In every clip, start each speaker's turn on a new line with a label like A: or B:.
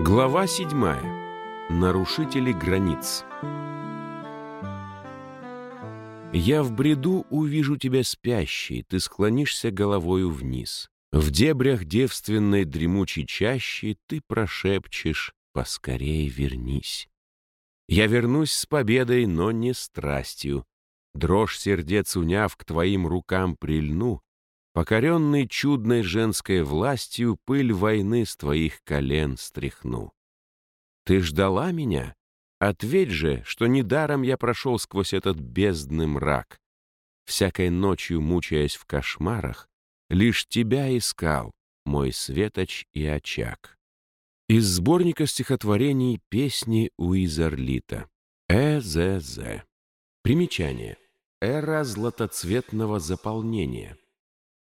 A: Глава седьмая. Нарушители границ. Я в бреду увижу тебя спящей, ты склонишься головою вниз. В дебрях девственной дремучей чащи ты прошепчешь «Поскорей вернись». Я вернусь с победой, но не страстью. Дрожь сердец уняв, к твоим рукам прильну, Покоренный чудной женской властью, Пыль войны с твоих колен стряхну. Ты ждала меня? Ответь же, что недаром я прошел сквозь этот бездный мрак. Всякой ночью, мучаясь в кошмарах, Лишь тебя искал, мой светоч и очаг. Из сборника стихотворений песни Уизерлита. ЭЗЗ. Примечание. Эра златоцветного заполнения.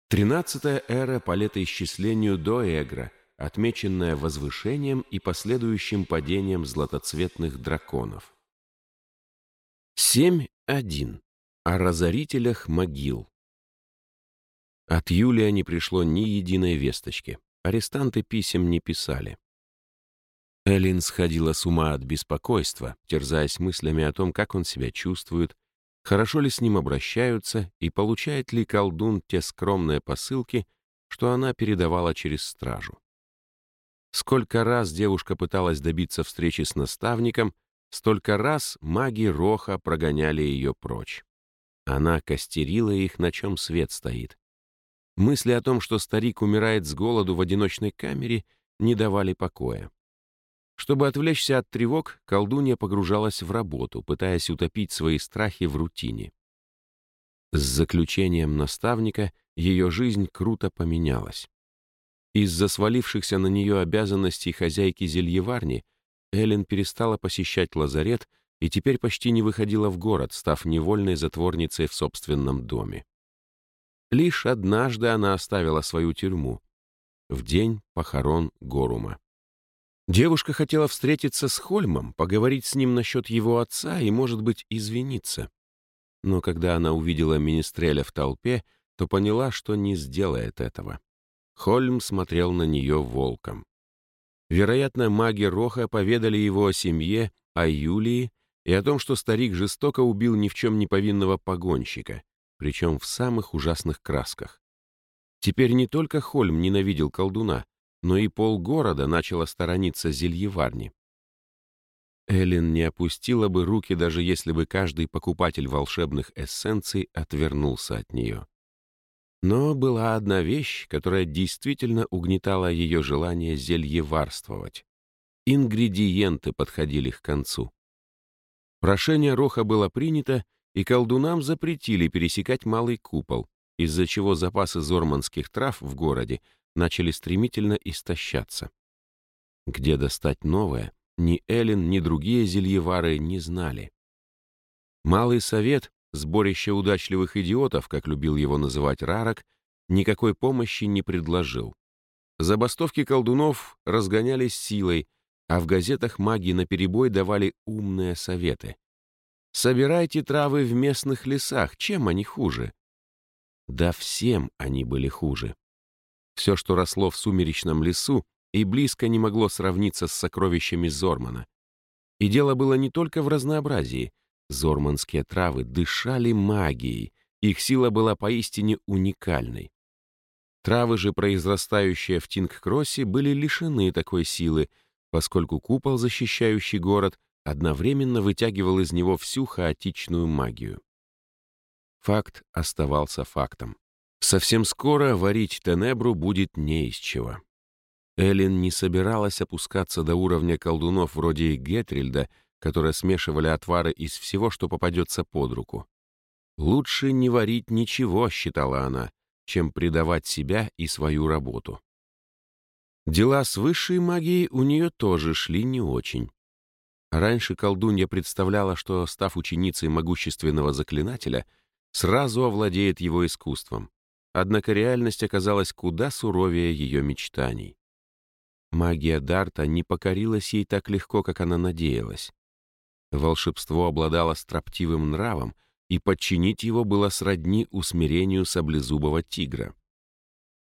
A: Тринадцатая эра по летоисчислению до Эгра, отмеченная возвышением и последующим падением златоцветных драконов. 7.1. О разорителях могил. От Юлия не пришло ни единой весточки. Арестанты писем не писали. Эллин сходила с ума от беспокойства, терзаясь мыслями о том, как он себя чувствует, хорошо ли с ним обращаются и получает ли колдун те скромные посылки, что она передавала через стражу. Сколько раз девушка пыталась добиться встречи с наставником, столько раз маги Роха прогоняли ее прочь. Она костерила их, на чем свет стоит. Мысли о том, что старик умирает с голоду в одиночной камере, не давали покоя. Чтобы отвлечься от тревог, колдунья погружалась в работу, пытаясь утопить свои страхи в рутине. С заключением наставника ее жизнь круто поменялась. Из-за свалившихся на нее обязанностей хозяйки зельеварни Эллен перестала посещать лазарет и теперь почти не выходила в город, став невольной затворницей в собственном доме. Лишь однажды она оставила свою тюрьму в день похорон Горума. Девушка хотела встретиться с Хольмом, поговорить с ним насчет его отца и, может быть, извиниться. Но когда она увидела Министреля в толпе, то поняла, что не сделает этого. Хольм смотрел на нее волком. Вероятно, маги Роха поведали его о семье, о Юлии и о том, что старик жестоко убил ни в чем не повинного погонщика, причем в самых ужасных красках. Теперь не только Хольм ненавидел колдуна, но и полгорода начало сторониться зельеварни. Эллен не опустила бы руки, даже если бы каждый покупатель волшебных эссенций отвернулся от нее. Но была одна вещь, которая действительно угнетала ее желание зельеварствовать. Ингредиенты подходили к концу. Прошение Роха было принято, и колдунам запретили пересекать Малый Купол, из-за чего запасы зорманских трав в городе начали стремительно истощаться. Где достать новое, ни Эллен, ни другие зельевары не знали. Малый совет, сборище удачливых идиотов, как любил его называть Рарок, никакой помощи не предложил. Забастовки колдунов разгонялись силой, а в газетах маги наперебой давали умные советы. Собирайте травы в местных лесах, чем они хуже? Да всем они были хуже. Все, что росло в сумеречном лесу, и близко не могло сравниться с сокровищами Зормана. И дело было не только в разнообразии. Зорманские травы дышали магией, их сила была поистине уникальной. Травы же, произрастающие в Тингкроссе, были лишены такой силы, поскольку купол, защищающий город, одновременно вытягивал из него всю хаотичную магию. Факт оставался фактом. Совсем скоро варить Тенебру будет не из чего. Эллен не собиралась опускаться до уровня колдунов вроде Гетрильда, которые смешивали отвары из всего, что попадется под руку. «Лучше не варить ничего», — считала она, чем предавать себя и свою работу. Дела с высшей магией у нее тоже шли не очень. Раньше колдунья представляла, что, став ученицей могущественного заклинателя, сразу овладеет его искусством. Однако реальность оказалась куда суровее ее мечтаний. Магия Дарта не покорилась ей так легко, как она надеялась. Волшебство обладало строптивым нравом, и подчинить его было сродни усмирению саблезубого тигра.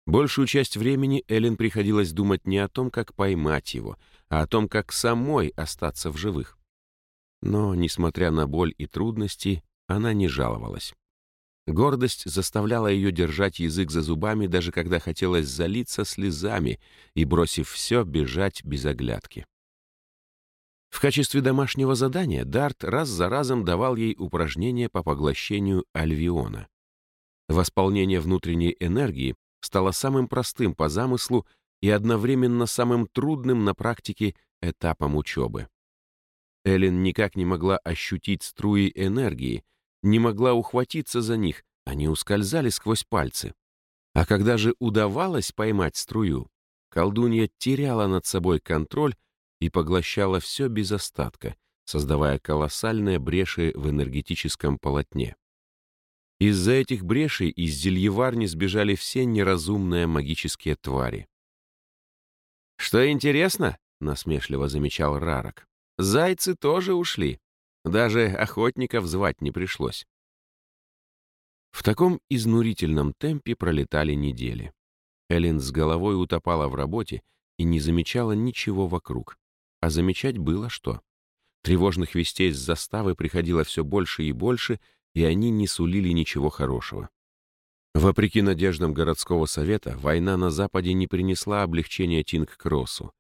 A: Большую часть времени Эллен приходилось думать не о том, как поймать его, а о том, как самой остаться в живых. Но, несмотря на боль и трудности, она не жаловалась. Гордость заставляла ее держать язык за зубами, даже когда хотелось залиться слезами и, бросив все, бежать без оглядки. В качестве домашнего задания Дарт раз за разом давал ей упражнения по поглощению альвиона. Восполнение внутренней энергии стало самым простым по замыслу и одновременно самым трудным на практике этапом учебы. Эллен никак не могла ощутить струи энергии, не могла ухватиться за них, они ускользали сквозь пальцы. А когда же удавалось поймать струю, колдунья теряла над собой контроль и поглощала все без остатка, создавая колоссальные бреши в энергетическом полотне. Из-за этих брешей из зельеварни сбежали все неразумные магические твари. «Что интересно?» — насмешливо замечал Рарок. «Зайцы тоже ушли. Даже охотников звать не пришлось. В таком изнурительном темпе пролетали недели. Эллен с головой утопала в работе и не замечала ничего вокруг. А замечать было что. Тревожных вестей с заставы приходило все больше и больше, и они не сулили ничего хорошего. Вопреки надеждам городского совета, война на Западе не принесла облегчения Тинг-Кроссу.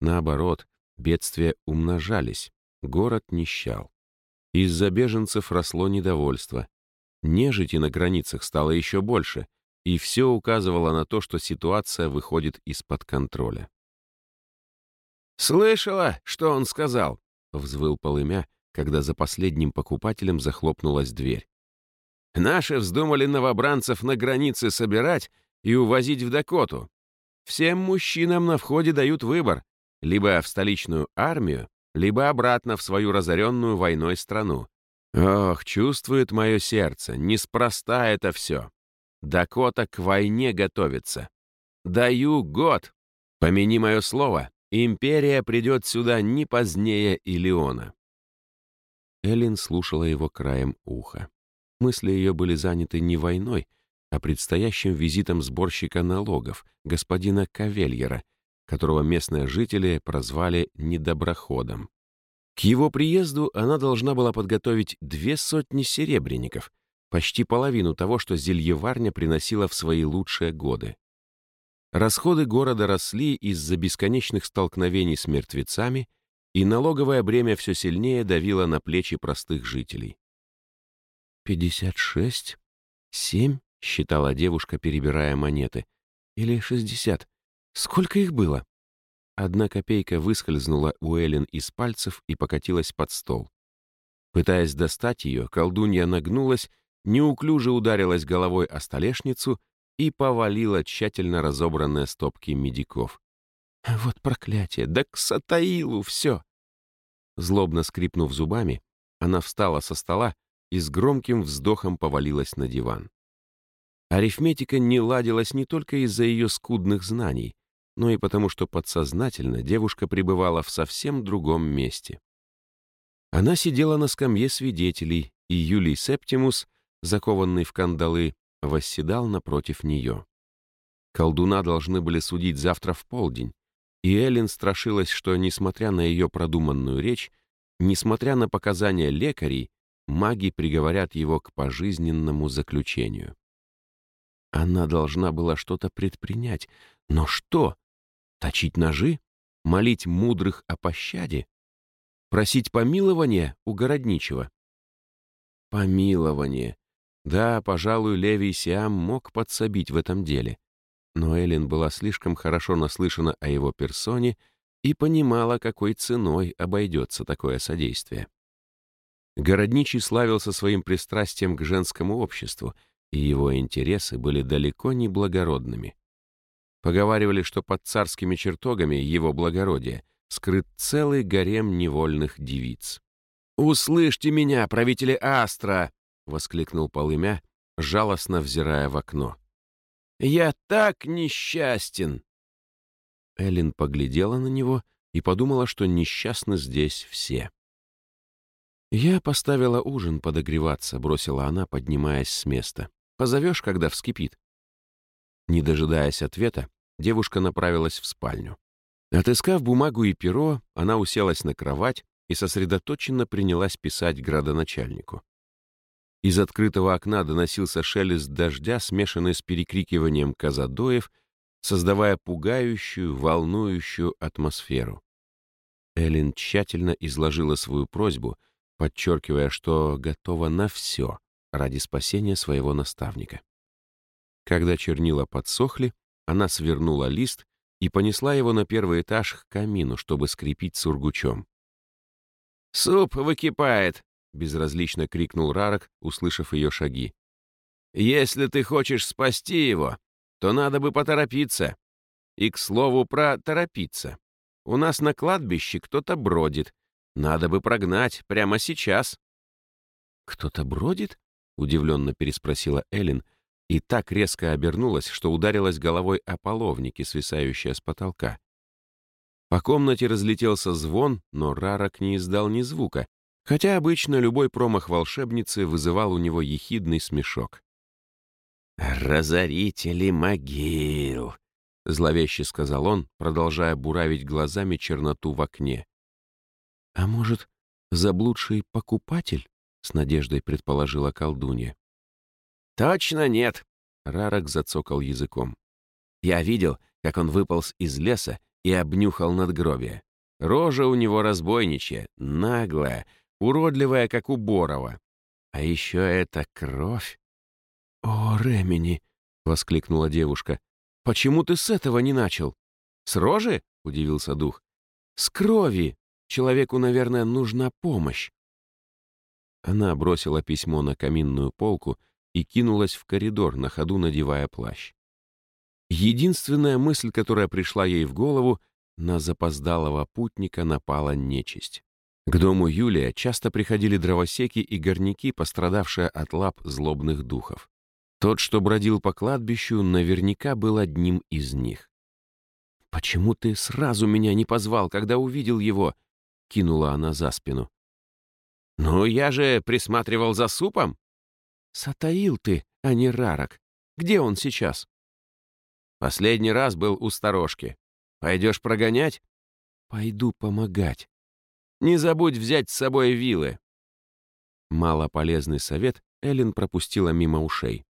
A: Наоборот, бедствия умножались, город нищал. Из-за беженцев росло недовольство. Нежити на границах стало еще больше, и все указывало на то, что ситуация выходит из-под контроля. «Слышала, что он сказал?» — взвыл полымя, когда за последним покупателем захлопнулась дверь. «Наши вздумали новобранцев на границе собирать и увозить в Дакоту. Всем мужчинам на входе дают выбор — либо в столичную армию, либо обратно в свою разоренную войной страну. Ох, чувствует мое сердце, неспроста это все. Дакота к войне готовится. Даю год. Помяни мое слово, империя придет сюда не позднее Илиона. Эллин слушала его краем уха. Мысли ее были заняты не войной, а предстоящим визитом сборщика налогов, господина Кавельера, которого местные жители прозвали «недоброходом». К его приезду она должна была подготовить две сотни серебряников, почти половину того, что зельеварня приносила в свои лучшие годы. Расходы города росли из-за бесконечных столкновений с мертвецами, и налоговое бремя все сильнее давило на плечи простых жителей. «Пятьдесят шесть? Семь?» — считала девушка, перебирая монеты. «Или шестьдесят? Сколько их было? Одна копейка выскользнула у Эллен из пальцев и покатилась под стол. Пытаясь достать ее, колдунья нагнулась, неуклюже ударилась головой о столешницу и повалила тщательно разобранные стопки медиков. «Вот проклятие! Да к Сатаилу все!» Злобно скрипнув зубами, она встала со стола и с громким вздохом повалилась на диван. Арифметика не ладилась не только из-за ее скудных знаний, но и потому, что подсознательно девушка пребывала в совсем другом месте. Она сидела на скамье свидетелей, и Юлий Септимус, закованный в кандалы, восседал напротив нее. Колдуна должны были судить завтра в полдень, и Эллен страшилась, что, несмотря на ее продуманную речь, несмотря на показания лекарей, маги приговорят его к пожизненному заключению. Она должна была что-то предпринять, но что? Точить ножи? Молить мудрых о пощаде? Просить помилования у городничего? Помилование. Да, пожалуй, Левий Сиам мог подсобить в этом деле. Но Эллен была слишком хорошо наслышана о его персоне и понимала, какой ценой обойдется такое содействие. Городничий славился своим пристрастием к женскому обществу, и его интересы были далеко не благородными. Поговаривали, что под царскими чертогами его благородия скрыт целый гарем невольных девиц. «Услышьте меня, правители Астра!» — воскликнул полымя, жалостно взирая в окно. «Я так несчастен!» Эллен поглядела на него и подумала, что несчастны здесь все. «Я поставила ужин подогреваться», — бросила она, поднимаясь с места. «Позовешь, когда вскипит?» Не дожидаясь ответа, девушка направилась в спальню. Отыскав бумагу и перо, она уселась на кровать и сосредоточенно принялась писать градоначальнику. Из открытого окна доносился шелест дождя, смешанный с перекрикиванием казадоев, создавая пугающую, волнующую атмосферу. Эллен тщательно изложила свою просьбу, подчеркивая, что готова на все ради спасения своего наставника. Когда чернила подсохли, она свернула лист и понесла его на первый этаж к камину, чтобы скрепить сургучом. «Суп выкипает!» безразлично крикнул Рарок, услышав ее шаги. «Если ты хочешь спасти его, то надо бы поторопиться. И, к слову, про торопиться. У нас на кладбище кто-то бродит. Надо бы прогнать прямо сейчас». «Кто-то бродит?» — удивленно переспросила Эллен, и так резко обернулась, что ударилась головой о половники, свисающие с потолка. По комнате разлетелся звон, но Рарок не издал ни звука, хотя обычно любой промах волшебницы вызывал у него ехидный смешок. «Разорители могил!» — зловеще сказал он, продолжая буравить глазами черноту в окне. «А может, заблудший покупатель?» — с надеждой предположила колдунья. «Точно нет!» — Рарок зацокал языком. «Я видел, как он выполз из леса и обнюхал надгробие. Рожа у него разбойничья, наглая, уродливая, как у Борова. А еще это кровь. «О, Ремени!» — воскликнула девушка. «Почему ты с этого не начал?» «С рожи?» — удивился дух. «С крови! Человеку, наверное, нужна помощь». Она бросила письмо на каминную полку и кинулась в коридор, на ходу надевая плащ. Единственная мысль, которая пришла ей в голову, на запоздалого путника напала нечисть. К дому Юлия часто приходили дровосеки и горняки, пострадавшие от лап злобных духов. Тот, что бродил по кладбищу, наверняка был одним из них. «Почему ты сразу меня не позвал, когда увидел его?» — кинула она за спину. «Ну, я же присматривал за супом». «Сатаил ты, а не Рарок. Где он сейчас?» «Последний раз был у сторожки. Пойдешь прогонять?» «Пойду помогать». Не забудь взять с собой вилы». Малополезный совет Эллен пропустила мимо ушей.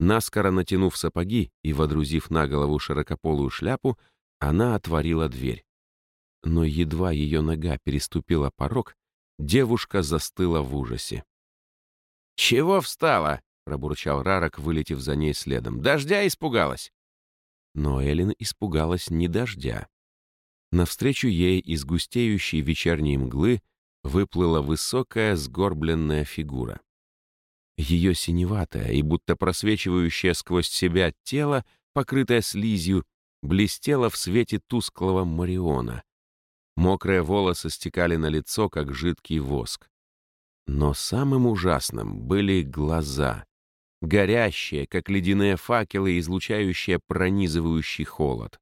A: Наскоро натянув сапоги и водрузив на голову широкополую шляпу, она отворила дверь. Но едва ее нога переступила порог, девушка застыла в ужасе. «Чего встала?» — пробурчал Рарок, вылетев за ней следом. «Дождя испугалась?» Но Эллен испугалась не дождя. Навстречу ей из густеющей вечерней мглы выплыла высокая сгорбленная фигура. Ее синеватое и будто просвечивающее сквозь себя тело, покрытое слизью, блестело в свете тусклого мариона. Мокрые волосы стекали на лицо, как жидкий воск. Но самым ужасным были глаза, горящие, как ледяные факелы, излучающие пронизывающий холод.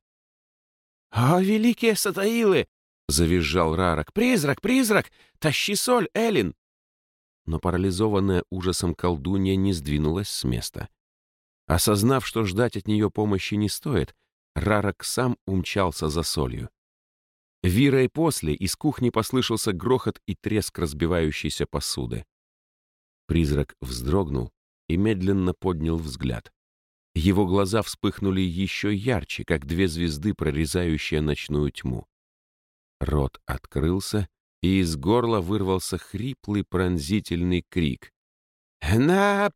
A: «А, великие сатаилы!» — завизжал Рарок. «Призрак, призрак! Тащи соль, Элин!» Но парализованная ужасом колдунья не сдвинулась с места. Осознав, что ждать от нее помощи не стоит, Рарок сам умчался за солью. Вира и после из кухни послышался грохот и треск разбивающейся посуды. Призрак вздрогнул и медленно поднял взгляд. Его глаза вспыхнули еще ярче, как две звезды, прорезающие ночную тьму. Рот открылся, и из горла вырвался хриплый пронзительный крик. «На...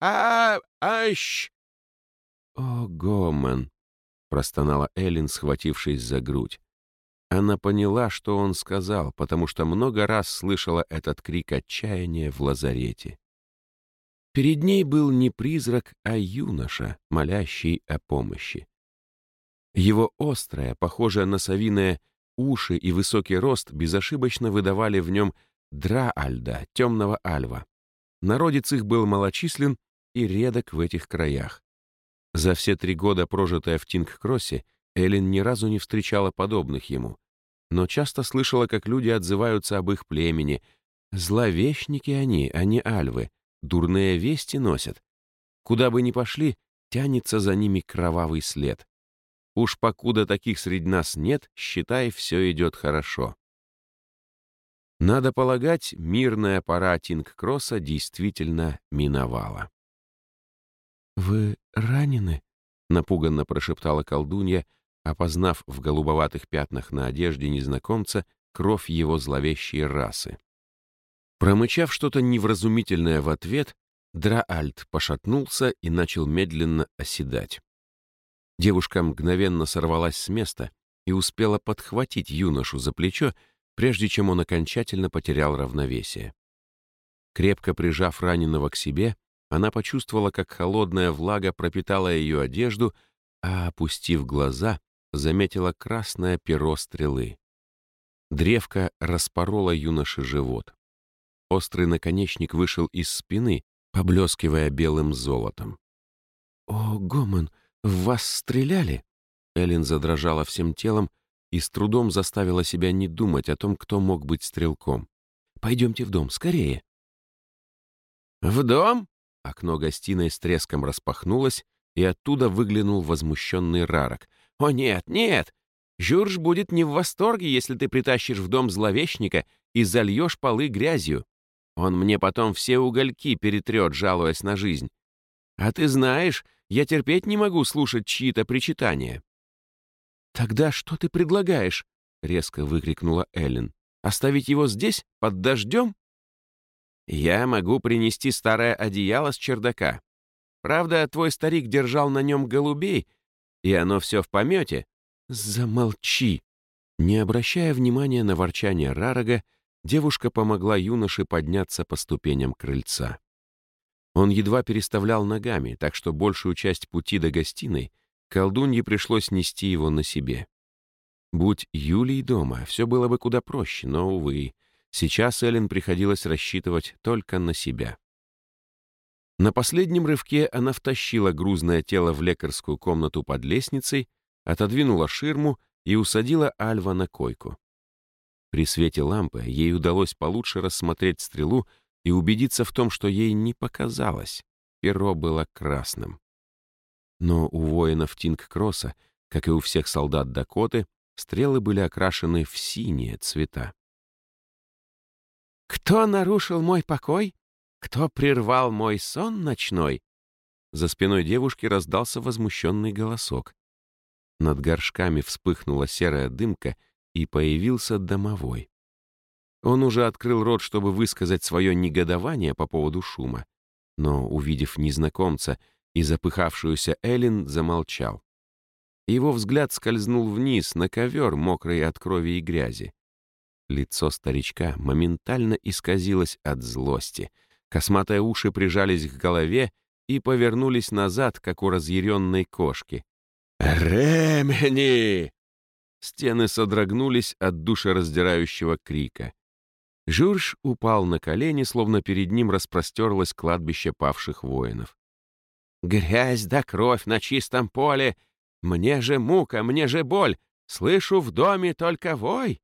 A: а... ащ!» «О, Гомон!» — простонала Эллен, схватившись за грудь. Она поняла, что он сказал, потому что много раз слышала этот крик отчаяния в лазарете. Перед ней был не призрак, а юноша, молящий о помощи. Его острое, похожее на совиное уши и высокий рост безошибочно выдавали в нем Драальда, темного альва. Народец их был малочислен и редок в этих краях. За все три года, прожитые в Тинг-Кроссе, Эллен ни разу не встречала подобных ему, но часто слышала, как люди отзываются об их племени. Зловещники они, а не альвы, дурные вести носят. Куда бы ни пошли, тянется за ними кровавый след. Уж покуда таких среди нас нет, считай, все идет хорошо. Надо полагать, мирная пора Тинг-Кросса действительно миновала.
B: «Вы ранены?»
A: — напуганно прошептала колдунья, опознав в голубоватых пятнах на одежде незнакомца кровь его зловещей расы. Промычав что-то невразумительное в ответ, Драальд пошатнулся и начал медленно оседать. Девушка мгновенно сорвалась с места и успела подхватить юношу за плечо, прежде чем он окончательно потерял равновесие. Крепко прижав раненого к себе, она почувствовала, как холодная влага пропитала ее одежду, а, опустив глаза, заметила красное перо стрелы. Древко распорола юноше живот. Острый наконечник вышел из спины, поблескивая белым золотом.
B: «О, Гомон, в вас стреляли?»
A: Эллен задрожала всем телом и с трудом заставила себя не думать о том, кто мог быть стрелком. «Пойдемте в дом, скорее!» «В дом?» Окно гостиной с треском распахнулось, и оттуда выглянул возмущенный Рарок. «О нет, нет! Жюрж будет не в восторге, если ты притащишь в дом зловещника и зальешь полы грязью. Он мне потом все угольки перетрет, жалуясь на жизнь. А ты знаешь, я терпеть не могу слушать чьи-то причитания».
B: «Тогда что ты предлагаешь?»
A: — резко выкрикнула Эллен. «Оставить его здесь, под дождем?» «Я могу принести старое одеяло с чердака. Правда, твой старик держал на нем голубей, и оно все в помете».
B: «Замолчи!»
A: Не обращая внимания на ворчание Рарага, девушка помогла юноше подняться по ступеням крыльца. Он едва переставлял ногами, так что большую часть пути до гостиной колдунье пришлось нести его на себе. Будь Юлий дома, все было бы куда проще, но, увы, сейчас Эллен приходилось рассчитывать только на себя. На последнем рывке она втащила грузное тело в лекарскую комнату под лестницей, отодвинула ширму и усадила Альва на койку. При свете лампы ей удалось получше рассмотреть стрелу и убедиться в том, что ей не показалось. Перо было красным. Но у воинов Тинг-Кросса, как и у всех солдат Дакоты, стрелы были окрашены в синие цвета. «Кто нарушил мой покой? Кто прервал мой сон ночной?» За спиной девушки раздался возмущенный голосок. Над горшками вспыхнула серая дымка, и появился домовой. Он уже открыл рот, чтобы высказать свое негодование по поводу шума, но, увидев незнакомца и запыхавшуюся Эллен, замолчал. Его взгляд скользнул вниз на ковер, мокрый от крови и грязи. Лицо старичка моментально исказилось от злости. Косматые уши прижались к голове и повернулись назад, как у разъяренной кошки. «Ремени!» Стены содрогнулись от душераздирающего крика. Жюрж упал на колени, словно перед ним распростерлось кладбище павших воинов. «Грязь да кровь на чистом поле! Мне же мука, мне же боль! Слышу в доме только вой!»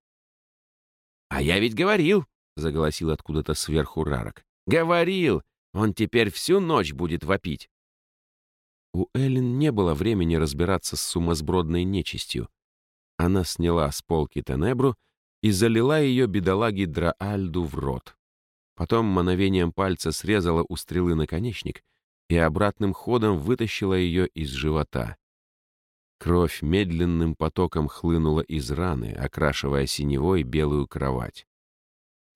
A: «А я ведь говорил!» — заголосил откуда-то сверху Рарок. «Говорил! Он теперь всю ночь будет вопить!» У Эллен не было времени разбираться с сумасбродной нечистью. Она сняла с полки Тенебру и залила ее бедолаге Драальду в рот. Потом мановением пальца срезала у стрелы наконечник и обратным ходом вытащила ее из живота. Кровь медленным потоком хлынула из раны, окрашивая синевой белую кровать.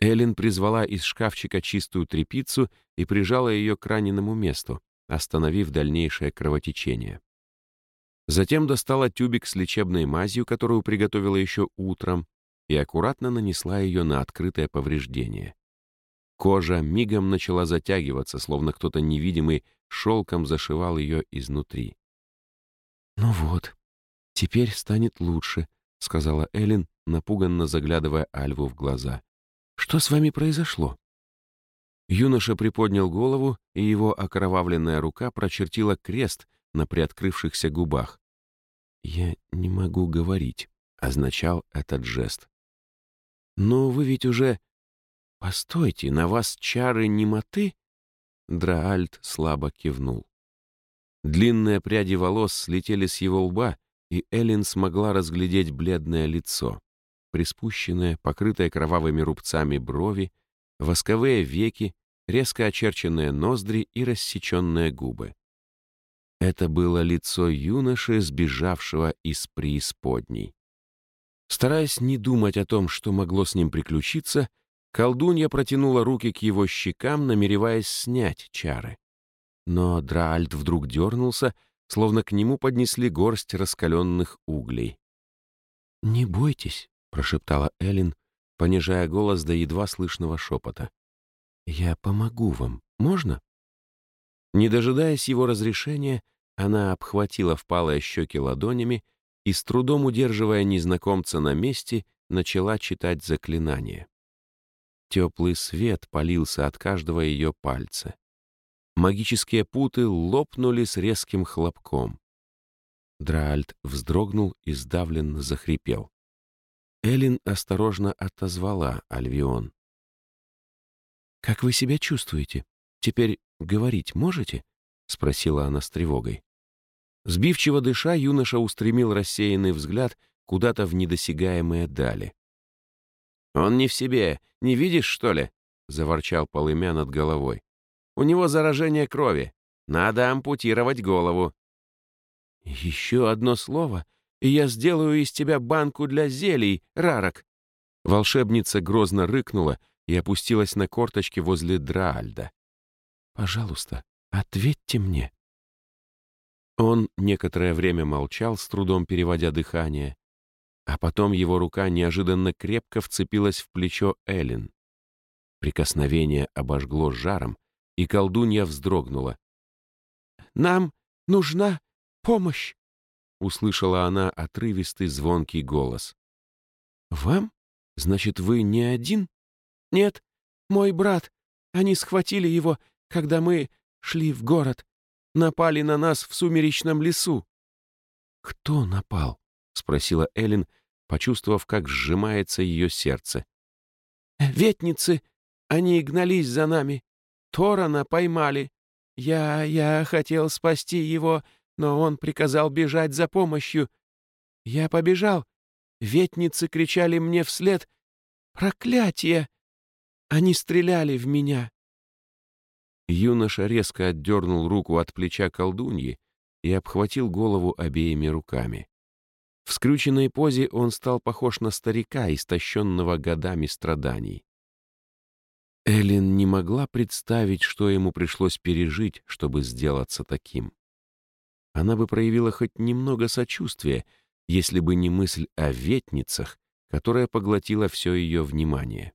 A: Эллен призвала из шкафчика чистую тряпицу и прижала ее к раненому месту, остановив дальнейшее кровотечение. Затем достала тюбик с лечебной мазью, которую приготовила еще утром, и аккуратно нанесла ее на открытое повреждение. Кожа мигом начала затягиваться, словно кто-то невидимый шелком зашивал ее изнутри.
B: «Ну вот, теперь станет лучше», — сказала Эллен, напуганно заглядывая Альву в глаза. «Что с вами произошло?»
A: Юноша приподнял голову, и его окровавленная рука прочертила крест на приоткрывшихся губах. «Я не могу говорить», — означал этот жест. «Но вы ведь уже...» «Постойте, на вас чары немоты?» Драальд слабо кивнул. Длинные пряди волос слетели с его лба, и Эллен смогла разглядеть бледное лицо, приспущенное, покрытое кровавыми рубцами брови, восковые веки, резко очерченные ноздри и рассеченные губы. Это было лицо юноши, сбежавшего из преисподней. Стараясь не думать о том, что могло с ним приключиться, колдунья протянула руки к его щекам, намереваясь снять чары. Но Драальд вдруг дернулся, словно к нему поднесли горсть раскаленных углей.
B: «Не бойтесь», — прошептала Эллен, понижая голос до едва слышного шепота. «Я помогу вам. Можно?»
A: Не дожидаясь его разрешения, она обхватила впалые щеки ладонями и, с трудом удерживая незнакомца на месте, начала читать заклинание. Теплый свет полился от каждого ее пальца. Магические путы лопнули с резким хлопком. Драальд вздрогнул и сдавленно захрипел. Элин осторожно отозвала Альвион.
B: «Как вы себя чувствуете? Теперь говорить можете?» — спросила она с тревогой.
A: Сбивчиво дыша, юноша устремил рассеянный взгляд куда-то в недосягаемые дали. «Он не в себе, не видишь, что ли?» — заворчал полымя над головой. У него заражение крови. Надо ампутировать голову».
B: «Еще одно слово, и я сделаю из тебя банку для зелий, Рарок!»
A: Волшебница грозно рыкнула и опустилась на корточки возле Драальда.
B: «Пожалуйста, ответьте мне».
A: Он некоторое время молчал, с трудом переводя дыхание, а потом его рука неожиданно крепко вцепилась в плечо Эллен. Прикосновение обожгло жаром, и колдунья вздрогнула.
B: «Нам нужна помощь!»
A: — услышала она отрывистый звонкий голос.
B: «Вам? Значит, вы не один?» «Нет, мой брат. Они схватили его, когда мы шли в город. Напали на нас в сумеречном лесу».
A: «Кто напал?» — спросила Эллен, почувствовав, как сжимается ее сердце.
B: «Ветницы! Они гнались за нами. Торана поймали. Я... я хотел спасти его, но он приказал бежать за помощью. Я побежал. Ветницы кричали мне вслед «Проклятие!» Они стреляли в меня.
A: Юноша резко отдернул руку от плеча колдуньи и обхватил голову обеими руками. В скрюченной позе он стал похож на старика, истощенного годами страданий. Эллен не могла представить, что ему пришлось пережить, чтобы сделаться таким. Она бы проявила хоть немного сочувствия, если бы не мысль о ветницах, которая поглотила все ее внимание.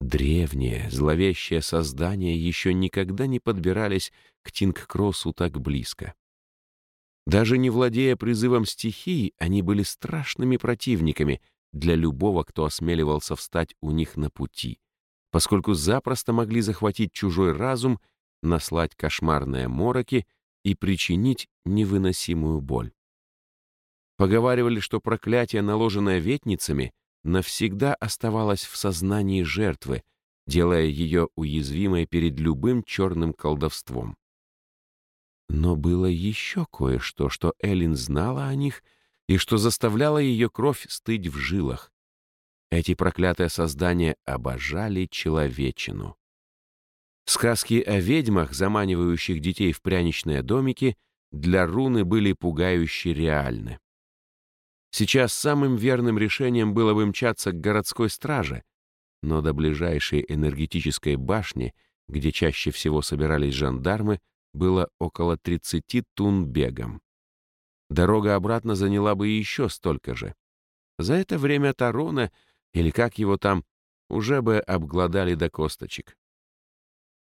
A: Древние, зловещие создания еще никогда не подбирались к Тингкроссу так близко. Даже не владея призывом стихий, они были страшными противниками для любого, кто осмеливался встать у них на пути — поскольку запросто могли захватить чужой разум, наслать кошмарные мороки и причинить невыносимую боль. Поговаривали, что проклятие, наложенное ветницами, навсегда оставалось в сознании жертвы, делая ее уязвимой перед любым черным колдовством. Но было еще кое-что, что Эллен знала о них и что заставляло ее кровь стыть в жилах. Эти проклятые создания обожали человечину. Сказки о ведьмах, заманивающих детей в пряничные домики, для руны были пугающе реальны. Сейчас самым верным решением было бы мчаться к городской страже, но до ближайшей энергетической башни, где чаще всего собирались жандармы, было около 30 тун бегом. Дорога обратно заняла бы еще столько же. За это время Тарона — или как его там, уже бы обглодали до косточек.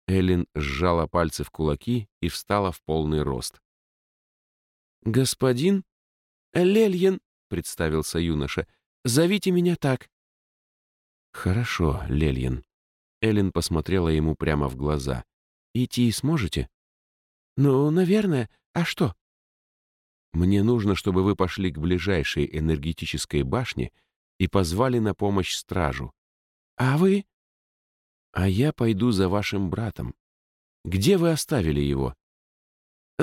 A: Эллен сжала пальцы в кулаки и встала в полный рост.
B: «Господин Лельен», — представился юноша, — «зовите меня так».
A: «Хорошо, Лельен». Эллен посмотрела ему прямо в глаза. «Идти сможете?»
B: «Ну, наверное. А что?»
A: «Мне нужно, чтобы вы пошли к ближайшей энергетической башне и позвали на помощь стражу.
B: «А вы?»
A: «А я пойду за вашим братом. Где вы оставили его?»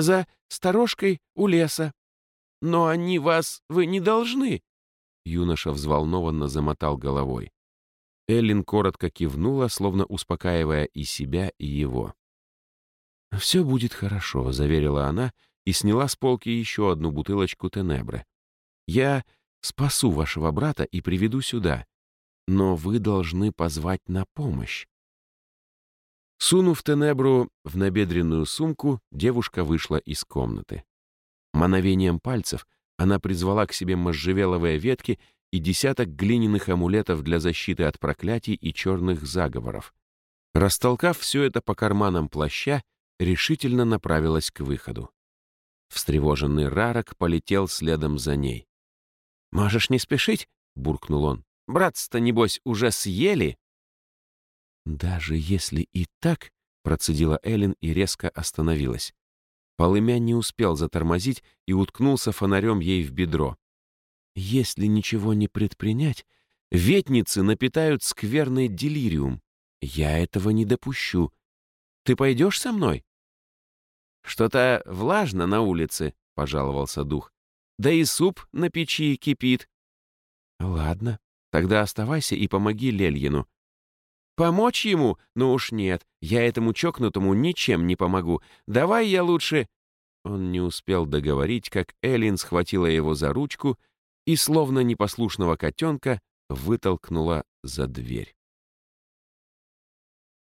B: за сторожкой у леса. Но они вас, вы не должны!»
A: Юноша взволнованно замотал головой. Эллин коротко кивнула, словно успокаивая и себя, и его. «Все будет хорошо», — заверила она и сняла с полки еще одну бутылочку Тенебры. «Я спасу вашего брата и приведу сюда, но вы должны позвать на помощь». Сунув Тенебру в набедренную сумку, девушка вышла из комнаты. Мановением пальцев она призвала к себе можжевеловые ветки и десяток глиняных амулетов для защиты от проклятий и черных заговоров. Растолкав все это по карманам плаща, решительно направилась к выходу. Встревоженный Рарок полетел следом за ней.
B: «Можешь не спешить?» — буркнул он. «Братца-то, небось, уже съели?»
A: «Даже если и так», — процедила Эллен и резко остановилась. Полымя не успел затормозить и уткнулся фонарем ей в бедро. «Если ничего не предпринять, ветницы напитают скверный делириум. Я этого не допущу. Ты пойдешь со мной?»
B: «Что-то влажно на улице», — пожаловался дух. «Да и суп на печи кипит».
A: «Ладно, тогда оставайся и помоги Лельину.
B: Помочь ему? Ну уж нет, я этому чокнутому ничем не помогу. Давай я лучше...»
A: Он не успел договорить, как Эллин схватила его за ручку и, словно непослушного котенка, вытолкнула за дверь.